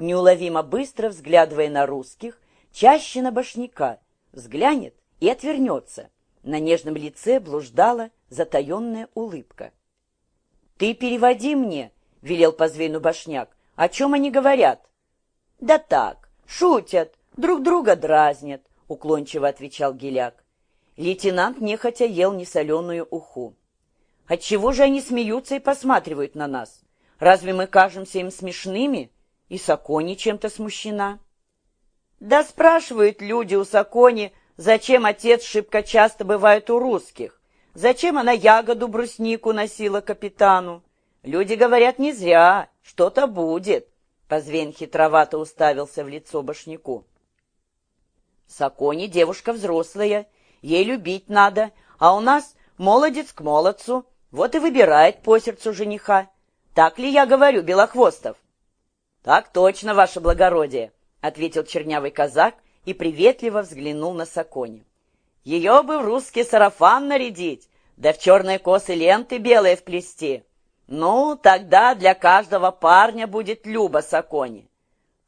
неуловимо быстро взглядывая на русских, чаще на башняка, взглянет и отвернется. На нежном лице блуждала затаенная улыбка. «Ты переводи мне», — велел Позвейну башняк, — «о чем они говорят?» «Да так, шутят, друг друга дразнят», — уклончиво отвечал Геляк. Лейтенант нехотя ел несоленую уху. «Отчего же они смеются и посматривают на нас? Разве мы кажемся им смешными?» И Сакони чем-то смущена. «Да спрашивают люди у Сакони, зачем отец шибко часто бывает у русских. Зачем она ягоду бруснику носила капитану? Люди говорят не зря, что-то будет. Позвен хитровато уставился в лицо башняку. Сакони девушка взрослая, ей любить надо, а у нас молодец к молодцу, вот и выбирает по сердцу жениха. Так ли я говорю, Белохвостов? Так точно, ваше благородие, ответил чернявый казак и приветливо взглянул на Сакони. Ее бы в русский сарафан нарядить, да в черные косы ленты белые вплести. Ну, тогда для каждого парня будет Люба Сакони.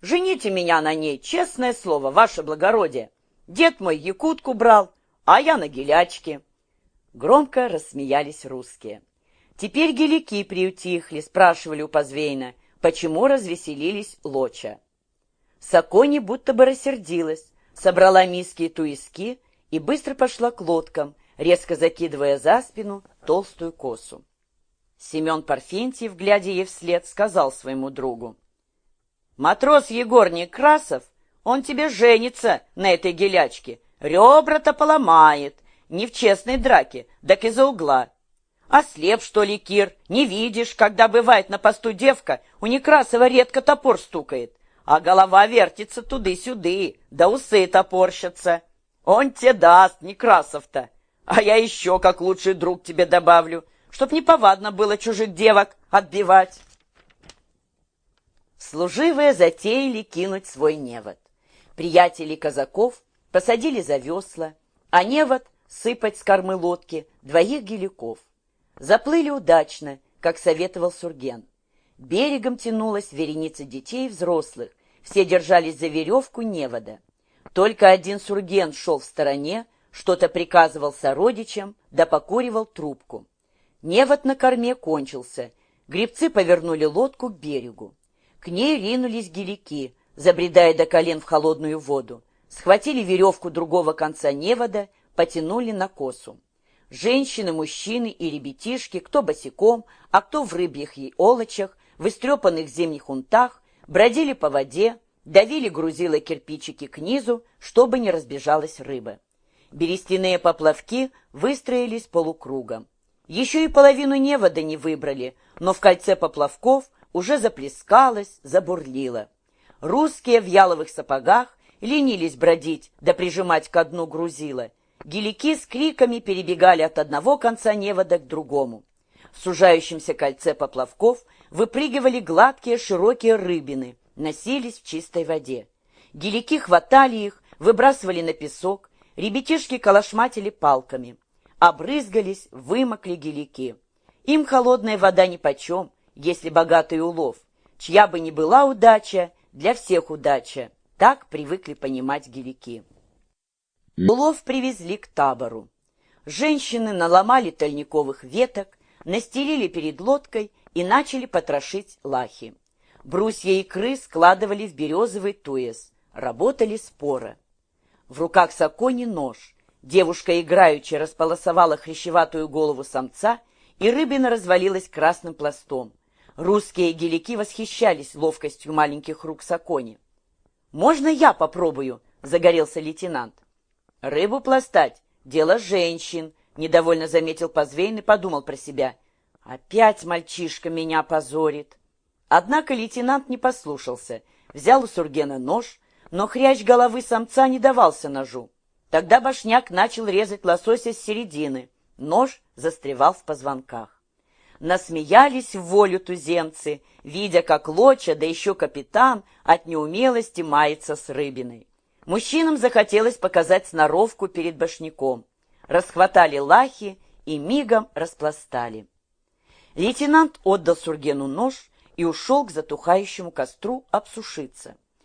Жените меня на ней, честное слово, ваше благородие. Дед мой якутку брал, а я на гелячке. Громко рассмеялись русские. Теперь гелики приутихли, спрашивали у Позвейна, почему развеселились лоча. Сакони будто бы рассердилась, собрала миски и туиски и быстро пошла к лодкам, резко закидывая за спину толстую косу. Семен Парфентьев, глядя ей вслед, сказал своему другу. «Матрос Егор Некрасов, он тебе женится на этой гелячке, ребра-то поломает, не в честной драке, так из-за угла. Ослеп, что ли, Кир, не видишь, когда бывает на посту девка, у Некрасова редко топор стукает, а голова вертится туды-сюды, да усы топорщатся. Он тебе даст, Некрасов-то, а я еще как лучший друг тебе добавлю, чтоб неповадно было чужих девок отбивать. Служивые затеяли кинуть свой невод. Приятели казаков посадили за весла, а невод сыпать с кормы лодки двоих геликов. Заплыли удачно, как советовал Сурген. Берегом тянулась вереница детей и взрослых, все держались за веревку невода. Только один Сурген шел в стороне, что-то приказывал сородичам, да покуривал трубку. Невод на корме кончился. Гребцы повернули лодку к берегу. К ней ринулись гелики, забредая до колен в холодную воду. Схватили веревку другого конца невода, потянули на косу. Женщины, мужчины и ребятишки, кто босиком, а кто в рыбьих и олочах, в истрепанных зимних унтах, бродили по воде, давили грузила кирпичики к низу, чтобы не разбежалась рыба. Берестяные поплавки выстроились полукругом. Еще и половину невода не выбрали, но в кольце поплавков уже заплескалось, забурлило. Русские в яловых сапогах ленились бродить да прижимать ко дну грузила. Гелики с криками перебегали от одного конца невода к другому. В сужающемся кольце поплавков выпрыгивали гладкие широкие рыбины, носились в чистой воде. Гелики хватали их, выбрасывали на песок, Ребятишки калашматили палками. Обрызгались, вымокли гелики. Им холодная вода нипочем, если богатый улов. Чья бы ни была удача, для всех удача. Так привыкли понимать гелики. Улов привезли к табору. Женщины наломали тольниковых веток, настелили перед лодкой и начали потрошить лахи. Брусья икры складывали в березовый туес. Работали споро. В руках Сакони нож. Девушка играючи располосовала хрящеватую голову самца, и рыбина развалилась красным пластом. Русские гелики восхищались ловкостью маленьких рук Сакони. «Можно я попробую?» — загорелся лейтенант. «Рыбу пластать — дело женщин», — недовольно заметил Позвейн и подумал про себя. «Опять мальчишка меня позорит». Однако лейтенант не послушался, взял у Сургена нож, но хрящ головы самца не давался ножу. Тогда башняк начал резать лосося с середины. Нож застревал в позвонках. Насмеялись в волю туземцы, видя, как Лоча, да еще капитан, от неумелости мается с рыбиной. Мужчинам захотелось показать сноровку перед башняком. Расхватали лахи и мигом распластали. Лейтенант отдал Сургену нож, и ушел к затухающему костру обсушиться.